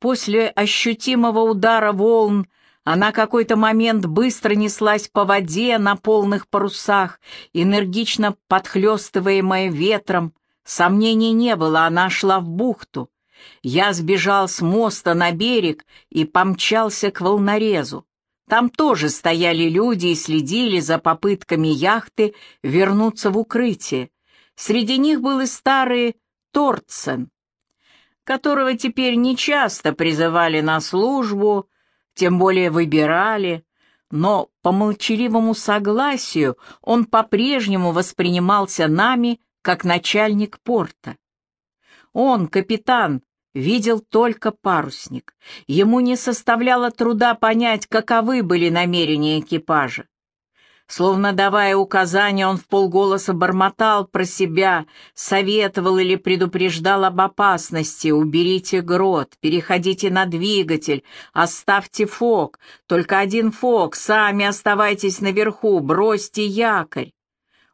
После ощутимого удара волн она какой-то момент быстро неслась по воде на полных парусах, энергично подхлестываемая ветром. Сомнений не было, она шла в бухту. Я сбежал с моста на берег и помчался к волнорезу. Там тоже стояли люди и следили за попытками яхты вернуться в укрытие. Среди них был и старый Торцен, которого теперь нечасто призывали на службу, тем более выбирали, но по молчаливому согласию он по-прежнему воспринимался нами как начальник порта. Он, капитан, видел только парусник. Ему не составляло труда понять, каковы были намерения экипажа. Словно давая указания, он в полголоса бормотал про себя, советовал или предупреждал об опасности. «Уберите грот, переходите на двигатель, оставьте фок, только один фок, сами оставайтесь наверху, бросьте якорь».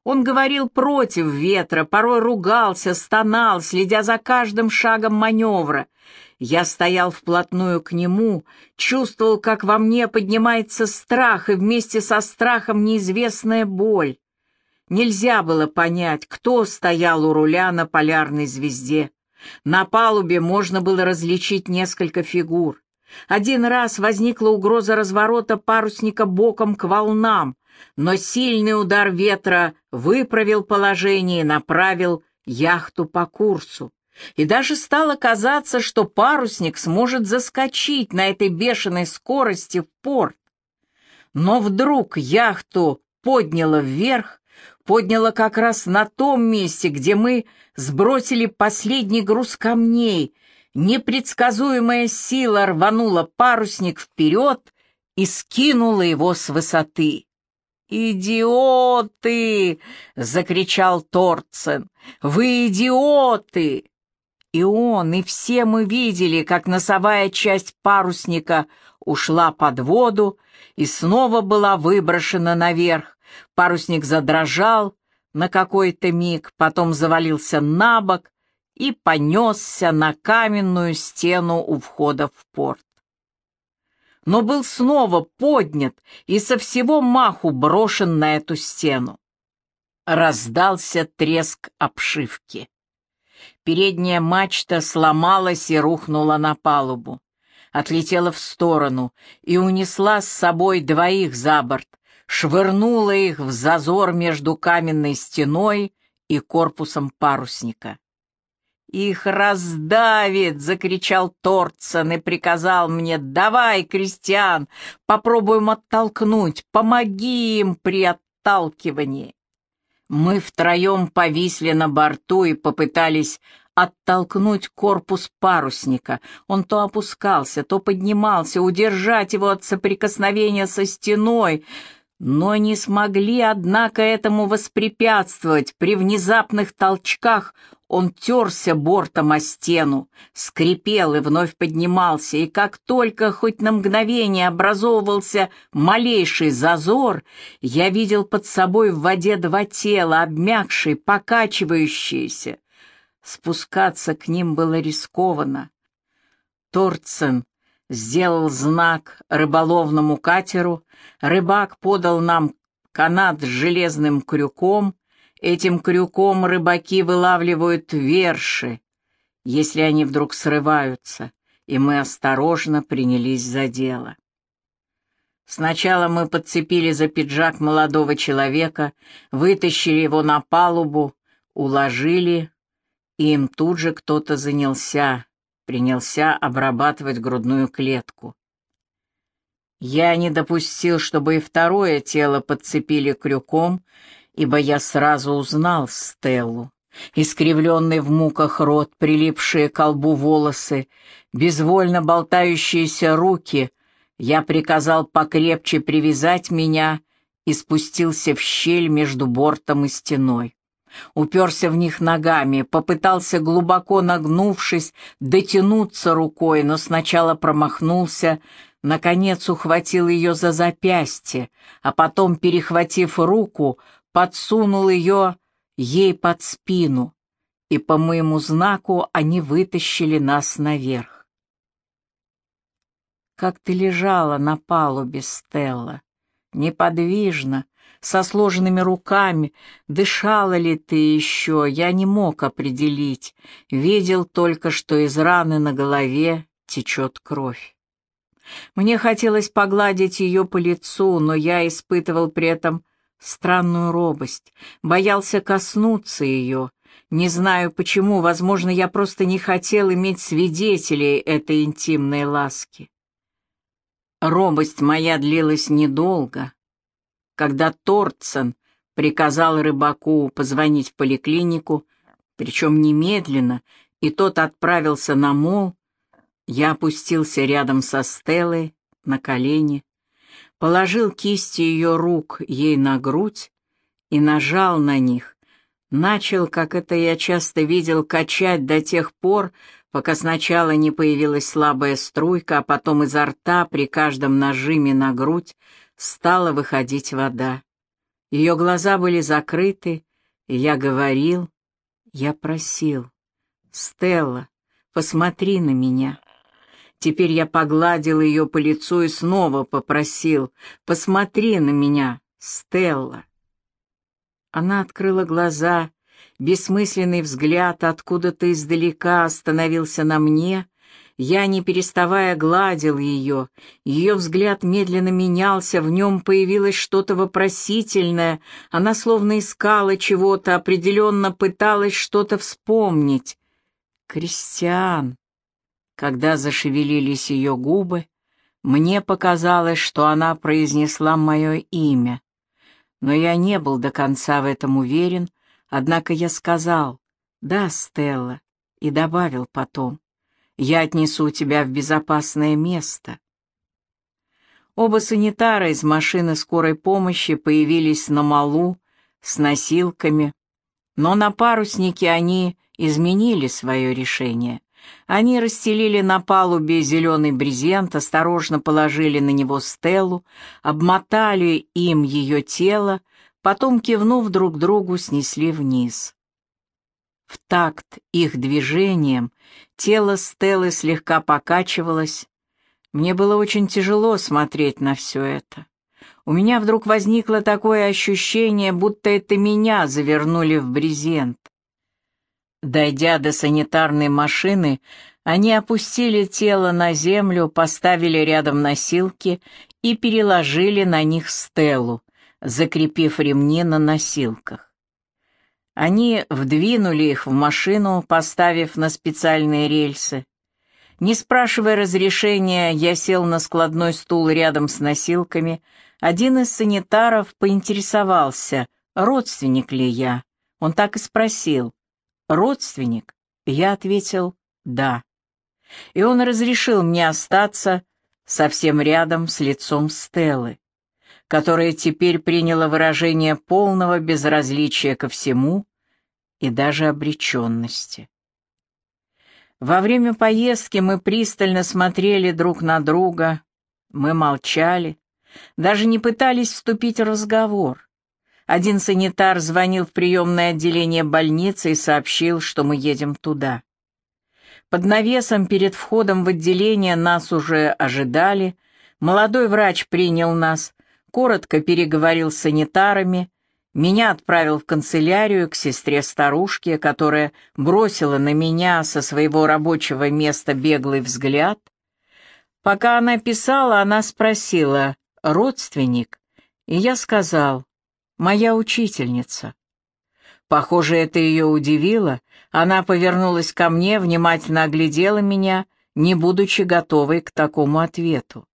Он говорил против ветра, порой ругался, стонал, следя за каждым шагом маневра. Я стоял вплотную к нему, чувствовал, как во мне поднимается страх, и вместе со страхом неизвестная боль. Нельзя было понять, кто стоял у руля на полярной звезде. На палубе можно было различить несколько фигур. Один раз возникла угроза разворота парусника боком к волнам, но сильный удар ветра выправил положение и направил яхту по курсу и даже стало казаться, что парусник сможет заскочить на этой бешеной скорости в порт. Но вдруг яхту подняло вверх, подняло как раз на том месте, где мы сбросили последний груз камней. Непредсказуемая сила рванула парусник вперед и скинула его с высоты. «Идиоты!» — закричал Торцен. «Вы идиоты!» И он, и все мы видели, как носовая часть парусника ушла под воду и снова была выброшена наверх. Парусник задрожал на какой-то миг, потом завалился на бок и понесся на каменную стену у входа в порт. Но был снова поднят и со всего маху брошен на эту стену. Раздался треск обшивки. Передняя мачта сломалась и рухнула на палубу. Отлетела в сторону и унесла с собой двоих за борт, швырнула их в зазор между каменной стеной и корпусом парусника. «Их раздавит!» — закричал Торцен и приказал мне. «Давай, крестьян, попробуем оттолкнуть, помоги им при отталкивании!» Мы втроем повисли на борту и попытались оттолкнуть корпус парусника. Он то опускался, то поднимался, удержать его от соприкосновения со стеной, но не смогли, однако, этому воспрепятствовать. При внезапных толчках он терся бортом о стену, скрипел и вновь поднимался, и как только хоть на мгновение образовывался малейший зазор, я видел под собой в воде два тела, обмякшие, покачивающиеся. Спускаться к ним было рискованно. Торцен сделал знак рыболовному катеру, рыбак подал нам канат с железным крюком, Этим крюком рыбаки вылавливают верши, если они вдруг срываются, и мы осторожно принялись за дело. Сначала мы подцепили за пиджак молодого человека, вытащили его на палубу, уложили, и им тут же кто-то занялся, принялся обрабатывать грудную клетку. Я не допустил, чтобы и второе тело подцепили крюком ибо я сразу узнал Стеллу. Искривленный в муках рот, прилипшие к колбу волосы, безвольно болтающиеся руки, я приказал покрепче привязать меня и спустился в щель между бортом и стеной. Уперся в них ногами, попытался, глубоко нагнувшись, дотянуться рукой, но сначала промахнулся, наконец ухватил ее за запястье, а потом, перехватив руку, подсунул ее ей под спину, и по моему знаку они вытащили нас наверх. как ты лежала на палубе, Стелла, неподвижно, со сложенными руками. Дышала ли ты еще, я не мог определить. Видел только, что из раны на голове течет кровь. Мне хотелось погладить ее по лицу, но я испытывал при этом странную робость, боялся коснуться ее. Не знаю почему, возможно, я просто не хотел иметь свидетелей этой интимной ласки. Робость моя длилась недолго. Когда Торцен приказал рыбаку позвонить в поликлинику, причем немедленно, и тот отправился на мол, я опустился рядом со Стеллой на колени, положил кисти ее рук ей на грудь и нажал на них, начал, как это я часто видел, качать до тех пор, пока сначала не появилась слабая струйка, а потом изо рта при каждом нажиме на грудь стала выходить вода. Ее глаза были закрыты, и я говорил, я просил, «Стелла, посмотри на меня». Теперь я погладил ее по лицу и снова попросил, «Посмотри на меня, Стелла». Она открыла глаза, бессмысленный взгляд откуда-то издалека остановился на мне, я, не переставая, гладил ее. Ее взгляд медленно менялся, в нем появилось что-то вопросительное. Она словно искала чего-то, определенно пыталась что-то вспомнить. «Кристиан!» Когда зашевелились ее губы, мне показалось, что она произнесла мое имя. Но я не был до конца в этом уверен, однако я сказал «Да, Стелла», и добавил потом «Я отнесу тебя в безопасное место». Оба санитара из машины скорой помощи появились на малу с носилками, но на паруснике они изменили свое решение. Они расстелили на палубе зеленый брезент, осторожно положили на него стелу, обмотали им ее тело, потом, кивнув друг другу, снесли вниз. В такт их движением тело Стеллы слегка покачивалось. Мне было очень тяжело смотреть на все это. У меня вдруг возникло такое ощущение, будто это меня завернули в брезент. Дойдя до санитарной машины, они опустили тело на землю, поставили рядом носилки и переложили на них стелу, закрепив ремни на носилках. Они вдвинули их в машину, поставив на специальные рельсы. Не спрашивая разрешения, я сел на складной стул рядом с носилками. Один из санитаров поинтересовался, родственник ли я. Он так и спросил родственник? Я ответил «да». И он разрешил мне остаться совсем рядом с лицом Стеллы, которая теперь приняла выражение полного безразличия ко всему и даже обреченности. Во время поездки мы пристально смотрели друг на друга, мы молчали, даже не пытались вступить в разговор. Один санитар звонил в приемное отделение больницы и сообщил, что мы едем туда. Под навесом перед входом в отделение нас уже ожидали. Молодой врач принял нас, коротко переговорил с санитарами, меня отправил в канцелярию к сестре-старушке, которая бросила на меня со своего рабочего места беглый взгляд. Пока она писала, она спросила «родственник?» И я сказал моя учительница. Похоже, это ее удивило. Она повернулась ко мне, внимательно оглядела меня, не будучи готовой к такому ответу.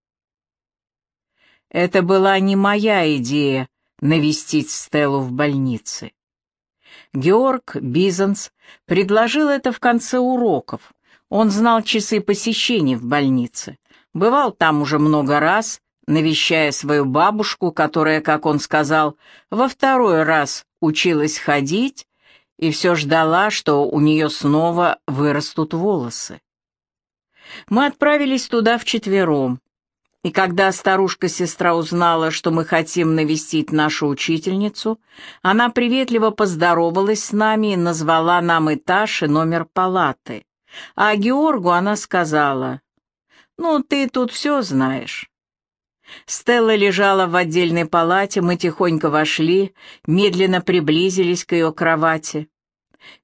Это была не моя идея навестить Стеллу в больнице. Георг Бизанс предложил это в конце уроков. Он знал часы посещений в больнице. Бывал там уже много раз навещая свою бабушку, которая, как он сказал, во второй раз училась ходить и все ждала, что у нее снова вырастут волосы. Мы отправились туда вчетвером, и когда старушка-сестра узнала, что мы хотим навестить нашу учительницу, она приветливо поздоровалась с нами и назвала нам этаж и номер палаты. А Георгу она сказала, Ну, ты тут все знаешь». Стелла лежала в отдельной палате, мы тихонько вошли, медленно приблизились к ее кровати.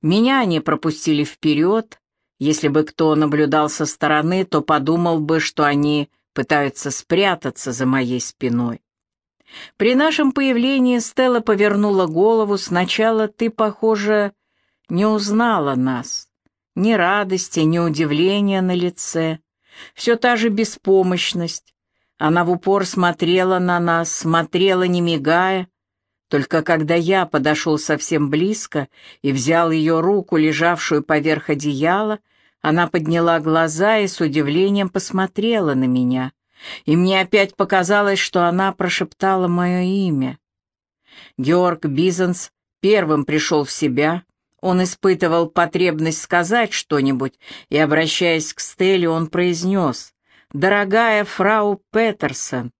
Меня они пропустили вперед. Если бы кто наблюдал со стороны, то подумал бы, что они пытаются спрятаться за моей спиной. При нашем появлении Стелла повернула голову. Сначала ты, похоже, не узнала нас. Ни радости, ни удивления на лице. Все та же беспомощность. Она в упор смотрела на нас, смотрела, не мигая. Только когда я подошел совсем близко и взял ее руку, лежавшую поверх одеяла, она подняла глаза и с удивлением посмотрела на меня и мне опять показалось, что она прошептала мое имя. Георг Бизанс первым пришел в себя, он испытывал потребность сказать что-нибудь, и, обращаясь к Стелле, он произнес «Дорогая фрау Петерсон!»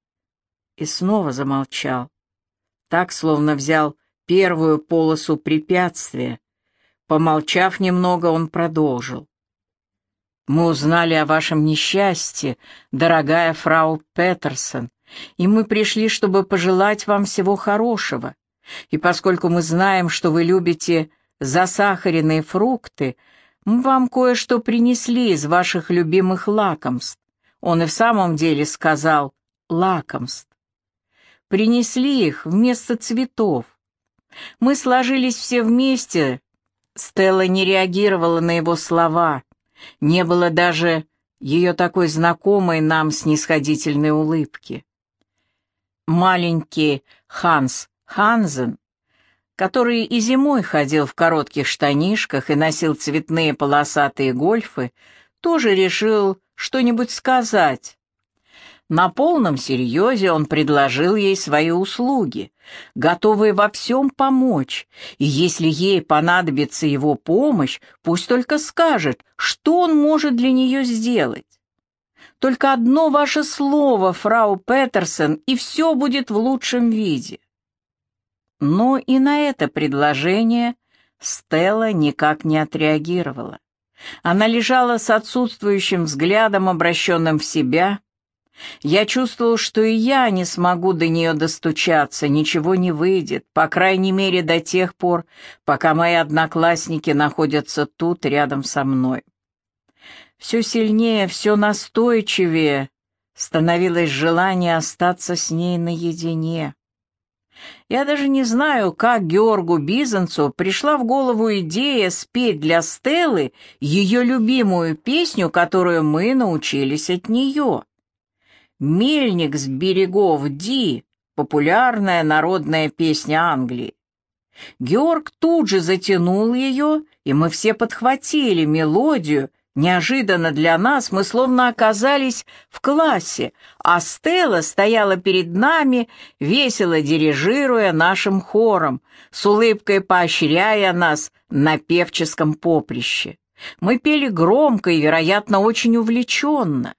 и снова замолчал, так, словно взял первую полосу препятствия. Помолчав немного, он продолжил. Мы узнали о вашем несчастье, дорогая фрау Петерсон, и мы пришли, чтобы пожелать вам всего хорошего. И поскольку мы знаем, что вы любите засахаренные фрукты, мы вам кое-что принесли из ваших любимых лакомств. Он и в самом деле сказал «лакомств». Принесли их вместо цветов. Мы сложились все вместе. Стелла не реагировала на его слова. Не было даже ее такой знакомой нам снисходительной улыбки. Маленький Ханс Ханзен, который и зимой ходил в коротких штанишках и носил цветные полосатые гольфы, тоже решил что-нибудь сказать, на полном серьезе он предложил ей свои услуги, готовый во всем помочь, и если ей понадобится его помощь, пусть только скажет, что он может для нее сделать. Только одно ваше слово, фрау Петерсон, и все будет в лучшем виде. Но и на это предложение Стелла никак не отреагировала. Она лежала с отсутствующим взглядом, обращенным в себя, я чувствовал, что и я не смогу до нее достучаться, ничего не выйдет, по крайней мере до тех пор, пока мои одноклассники находятся тут, рядом со мной. Все сильнее, все настойчивее становилось желание остаться с ней наедине. Я даже не знаю, как Георгу Бизанцу пришла в голову идея спеть для Стеллы ее любимую песню, которую мы научились от нее. «Мельник с берегов Ди» — популярная народная песня Англии. Георг тут же затянул ее, и мы все подхватили мелодию. Неожиданно для нас мы словно оказались в классе, а Стелла стояла перед нами, весело дирижируя нашим хором, с улыбкой поощряя нас на певческом поприще. Мы пели громко и, вероятно, очень увлеченно.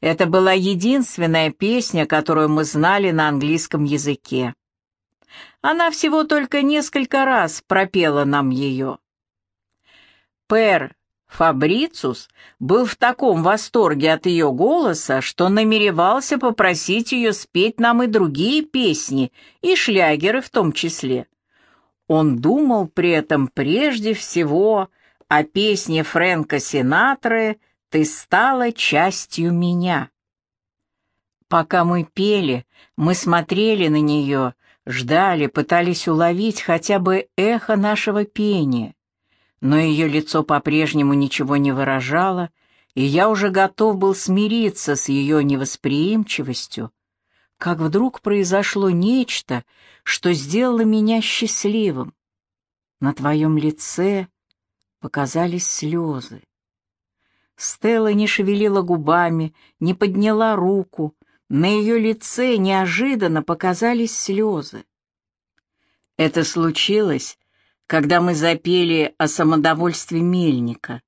Это была единственная песня, которую мы знали на английском языке. Она всего только несколько раз пропела нам ее. Пер Фабрицус был в таком восторге от ее голоса, что намеревался попросить ее спеть нам и другие песни, и шлягеры в том числе. Он думал при этом прежде всего о песне Фрэнка Синатры ты стала частью меня. Пока мы пели, мы смотрели на нее, ждали, пытались уловить хотя бы эхо нашего пения. Но ее лицо по-прежнему ничего не выражало, и я уже готов был смириться с ее невосприимчивостью, как вдруг произошло нечто, что сделало меня счастливым. На твоем лице показались слезы. Стелла не шевелила губами, не подняла руку. На ее лице неожиданно показались слезы. Это случилось, когда мы запели о самодовольстве мельника,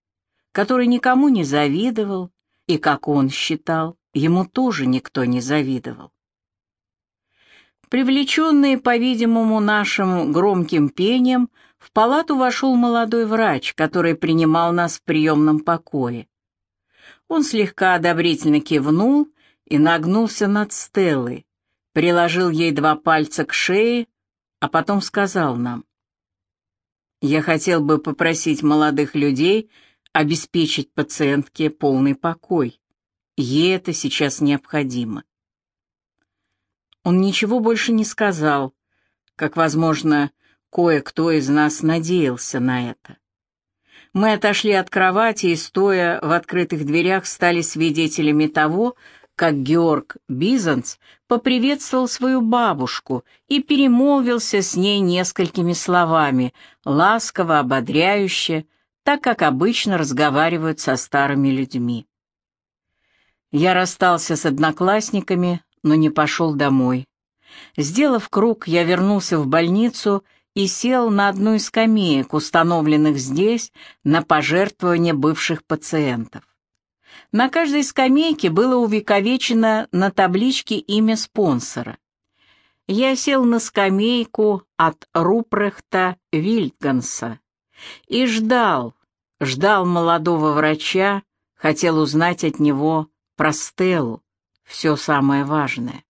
который никому не завидовал, и, как он считал, ему тоже никто не завидовал. Привлеченные, по-видимому, нашим громким пением, в палату вошел молодой врач, который принимал нас в приемном покое. Он слегка одобрительно кивнул и нагнулся над Стеллой, приложил ей два пальца к шее, а потом сказал нам. «Я хотел бы попросить молодых людей обеспечить пациентке полный покой. Ей это сейчас необходимо». Он ничего больше не сказал, как, возможно, кое-кто из нас надеялся на это. Мы отошли от кровати и, стоя в открытых дверях, стали свидетелями того, как Георг Бизанц поприветствовал свою бабушку и перемолвился с ней несколькими словами, ласково, ободряюще, так как обычно разговаривают со старыми людьми. Я расстался с одноклассниками, но не пошел домой. Сделав круг, я вернулся в больницу и сел на одну из скамеек, установленных здесь на пожертвование бывших пациентов. На каждой скамейке было увековечено на табличке имя спонсора. Я сел на скамейку от Рупрехта Вильдганса и ждал, ждал молодого врача, хотел узнать от него про Стеллу, все самое важное.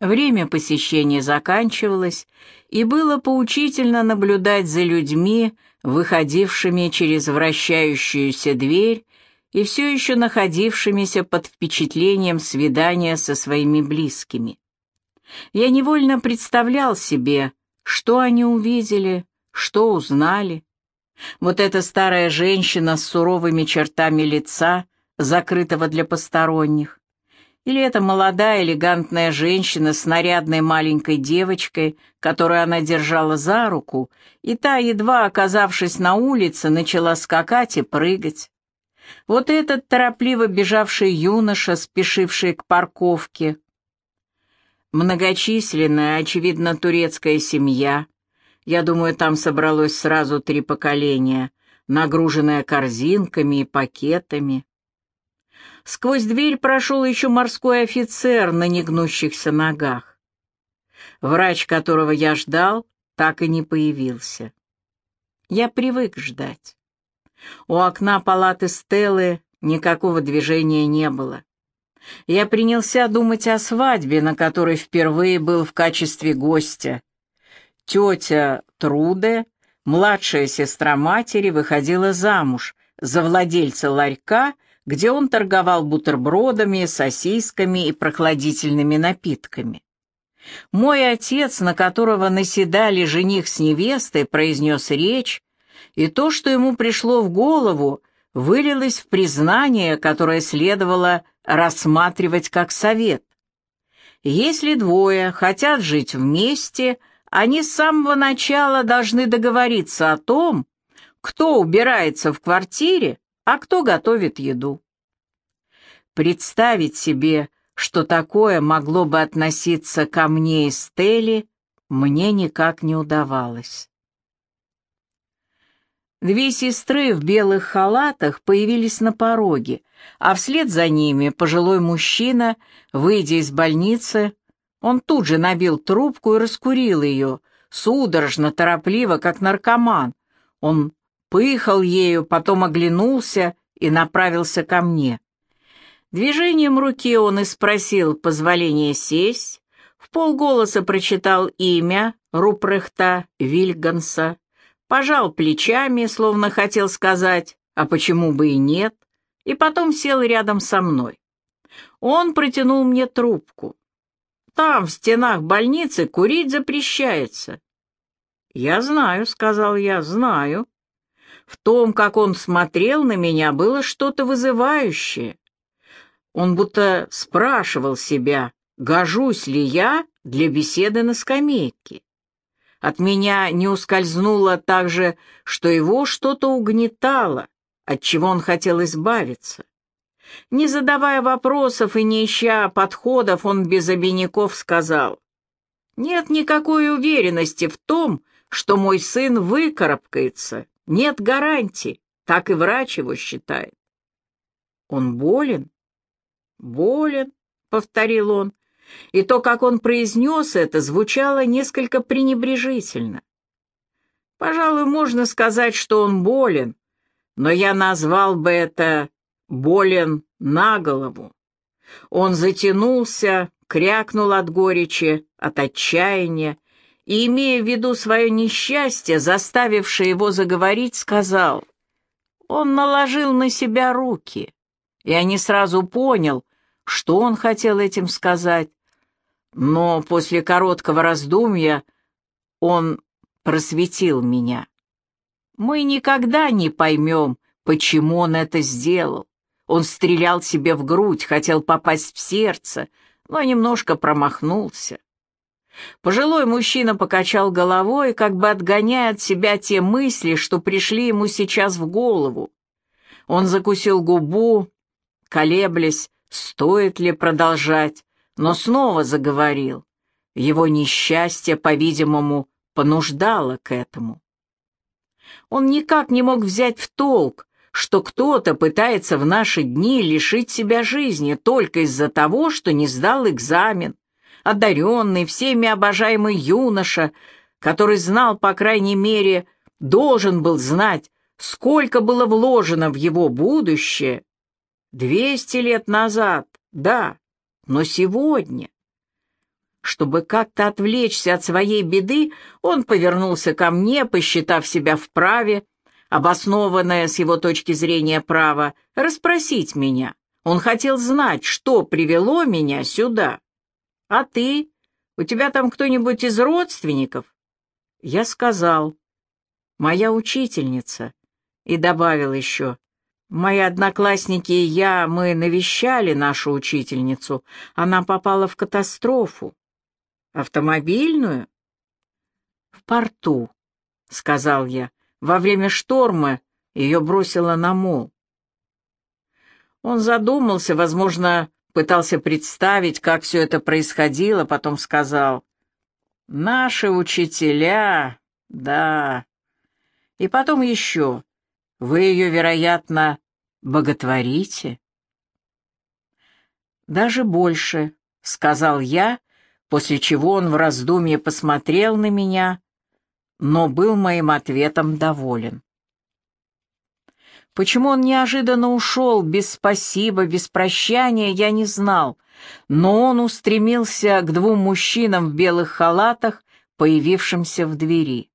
Время посещения заканчивалось, и было поучительно наблюдать за людьми, выходившими через вращающуюся дверь и все еще находившимися под впечатлением свидания со своими близкими. Я невольно представлял себе, что они увидели, что узнали. Вот эта старая женщина с суровыми чертами лица, закрытого для посторонних, или эта молодая элегантная женщина с нарядной маленькой девочкой, которую она держала за руку, и та, едва оказавшись на улице, начала скакать и прыгать. Вот этот торопливо бежавший юноша, спешивший к парковке. Многочисленная, очевидно, турецкая семья. Я думаю, там собралось сразу три поколения, нагруженная корзинками и пакетами. Сквозь дверь прошел еще морской офицер на негнущихся ногах. Врач, которого я ждал, так и не появился. Я привык ждать. У окна палаты Стеллы никакого движения не было. Я принялся думать о свадьбе, на которой впервые был в качестве гостя. Тетя Труде, младшая сестра матери, выходила замуж за владельца ларька где он торговал бутербродами, сосисками и прохладительными напитками. Мой отец, на которого наседали жених с невестой, произнес речь, и то, что ему пришло в голову, вылилось в признание, которое следовало рассматривать как совет. Если двое хотят жить вместе, они с самого начала должны договориться о том, кто убирается в квартире, а кто готовит еду. Представить себе, что такое могло бы относиться ко мне и Стелле, мне никак не удавалось. Две сестры в белых халатах появились на пороге, а вслед за ними пожилой мужчина, выйдя из больницы, он тут же набил трубку и раскурил ее, судорожно, торопливо, как наркоман. Он пыхал ею, потом оглянулся и направился ко мне. Движением руки он и спросил позволения сесть, в полголоса прочитал имя Рупрехта Вильганса, пожал плечами, словно хотел сказать, а почему бы и нет, и потом сел рядом со мной. Он протянул мне трубку. Там, в стенах больницы, курить запрещается. «Я знаю», — сказал я, — «знаю». В том, как он смотрел на меня, было что-то вызывающее. Он будто спрашивал себя, гожусь ли я для беседы на скамейке. От меня не ускользнуло также, что его что-то угнетало, от чего он хотел избавиться. Не задавая вопросов и не ища подходов, он без обиняков сказал, «Нет никакой уверенности в том, что мой сын выкарабкается. Нет гарантии, так и врач его считает. Он болен? Болен, повторил он, и то, как он произнес это, звучало несколько пренебрежительно. Пожалуй, можно сказать, что он болен, но я назвал бы это болен на голову. Он затянулся, крякнул от горечи, от отчаяния, и, имея в виду свое несчастье, заставившее его заговорить, сказал, «Он наложил на себя руки». Я не сразу понял, что он хотел этим сказать, но после короткого раздумья он просветил меня. Мы никогда не поймем, почему он это сделал. Он стрелял себе в грудь, хотел попасть в сердце, но немножко промахнулся. Пожилой мужчина покачал головой, как бы отгоняя от себя те мысли, что пришли ему сейчас в голову. Он закусил губу, колеблясь, стоит ли продолжать, но снова заговорил. Его несчастье, по-видимому, понуждало к этому. Он никак не мог взять в толк, что кто-то пытается в наши дни лишить себя жизни только из-за того, что не сдал экзамен, одаренный, всеми обожаемый юноша, который знал, по крайней мере, должен был знать, сколько было вложено в его будущее, Двести лет назад, да, но сегодня. Чтобы как-то отвлечься от своей беды, он повернулся ко мне, посчитав себя вправе, обоснованное с его точки зрения право, расспросить меня. Он хотел знать, что привело меня сюда. А ты? У тебя там кто-нибудь из родственников? Я сказал, моя учительница, и добавил еще, Мои одноклассники и я, мы навещали нашу учительницу. Она попала в катастрофу. Автомобильную? В порту, сказал я. Во время шторма ее бросило на мол. Он задумался, возможно, пытался представить, как все это происходило, потом сказал. «Наши учителя, да». И потом еще. Вы ее, вероятно, боготворите? Даже больше, — сказал я, после чего он в раздумье посмотрел на меня, но был моим ответом доволен. Почему он неожиданно ушел, без спасибо, без прощания, я не знал, но он устремился к двум мужчинам в белых халатах, появившимся в двери.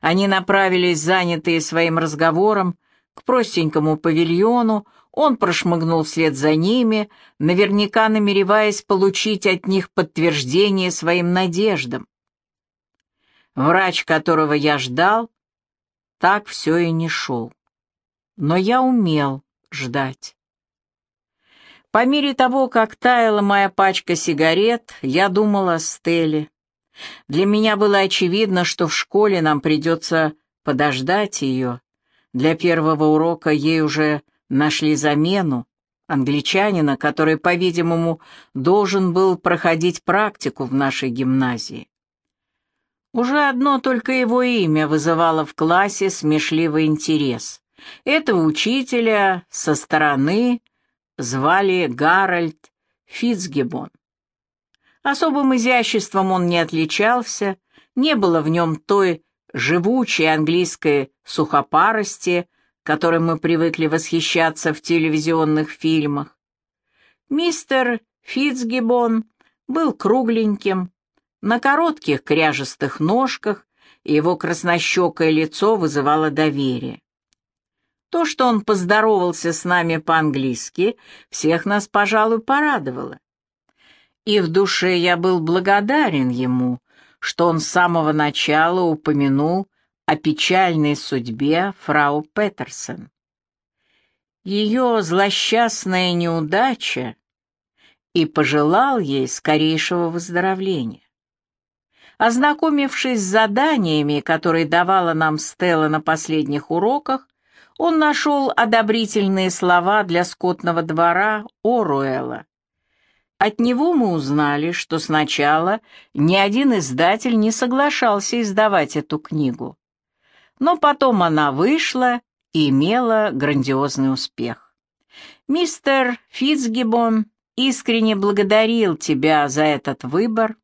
Они направились, занятые своим разговором, к простенькому павильону, он прошмыгнул вслед за ними, наверняка намереваясь получить от них подтверждение своим надеждам. Врач, которого я ждал, так все и не шел. Но я умел ждать. По мере того, как таяла моя пачка сигарет, я думал о Стелле. Для меня было очевидно, что в школе нам придется подождать ее. Для первого урока ей уже нашли замену, англичанина, который, по-видимому, должен был проходить практику в нашей гимназии. Уже одно только его имя вызывало в классе смешливый интерес. Этого учителя со стороны звали Гарольд Фицгебон. Особым изяществом он не отличался, не было в нем той живучей английской сухопарости, которой мы привыкли восхищаться в телевизионных фильмах. Мистер Фитцгиббон был кругленьким, на коротких кряжестых ножках, и его краснощекое лицо вызывало доверие. То, что он поздоровался с нами по-английски, всех нас, пожалуй, порадовало и в душе я был благодарен ему, что он с самого начала упомянул о печальной судьбе фрау Петерсон. Ее злосчастная неудача и пожелал ей скорейшего выздоровления. Ознакомившись с заданиями, которые давала нам Стелла на последних уроках, он нашел одобрительные слова для скотного двора Оруэлла, от него мы узнали, что сначала ни один издатель не соглашался издавать эту книгу. Но потом она вышла и имела грандиозный успех. Мистер Фитцгиббон искренне благодарил тебя за этот выбор.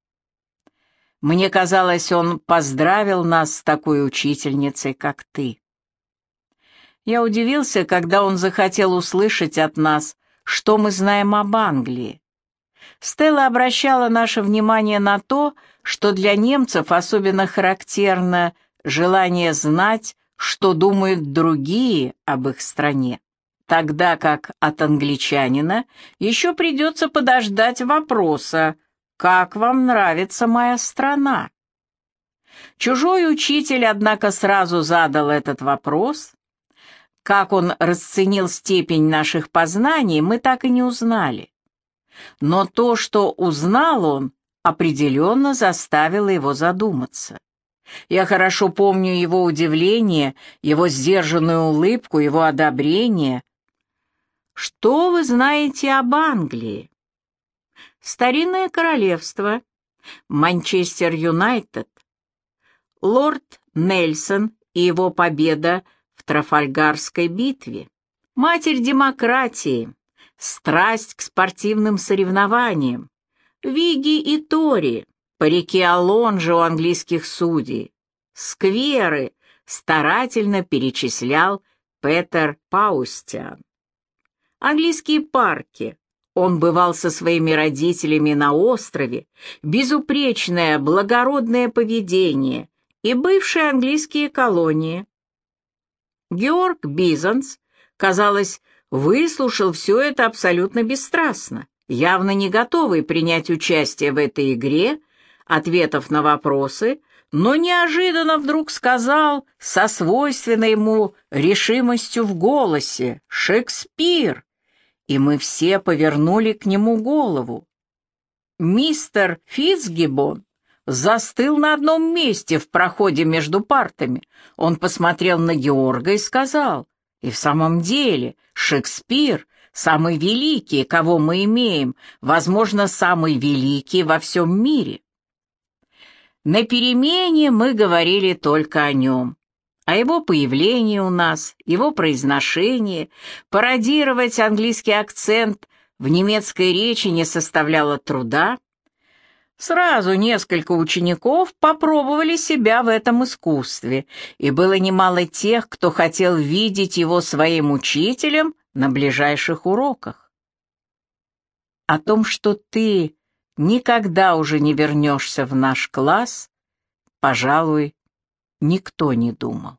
Мне казалось, он поздравил нас с такой учительницей, как ты. Я удивился, когда он захотел услышать от нас, что мы знаем об Англии. Стелла обращала наше внимание на то, что для немцев особенно характерно желание знать, что думают другие об их стране, тогда как от англичанина еще придется подождать вопроса «Как вам нравится моя страна?». Чужой учитель, однако, сразу задал этот вопрос. Как он расценил степень наших познаний, мы так и не узнали. Но то, что узнал он, определенно заставило его задуматься. Я хорошо помню его удивление, его сдержанную улыбку, его одобрение. «Что вы знаете об Англии?» «Старинное королевство», «Манчестер Юнайтед», «Лорд Нельсон и его победа Трафальгарской битве», «Матерь демократии», «Страсть к спортивным соревнованиям», «Виги и Тори», по реке Алонжи у английских судей, скверы старательно перечислял Петер Паустиан. Английские парки. Он бывал со своими родителями на острове, безупречное благородное поведение. И бывшие английские колонии. Георг Бизанс, казалось, выслушал все это абсолютно бесстрастно, явно не готовый принять участие в этой игре ответов на вопросы, но неожиданно вдруг сказал со свойственной ему решимостью в голосе «Шекспир!» И мы все повернули к нему голову. Мистер Фитцгиббон застыл на одном месте в проходе между партами. Он посмотрел на Георга и сказал, «И в самом деле, Шекспир — самый великий, кого мы имеем, возможно, самый великий во всем мире». На перемене мы говорили только о нем, о его появлении у нас, его произношении. Пародировать английский акцент в немецкой речи не составляло труда. Сразу несколько учеников попробовали себя в этом искусстве, и было немало тех, кто хотел видеть его своим учителем на ближайших уроках. О том, что ты никогда уже не вернешься в наш класс, пожалуй, никто не думал.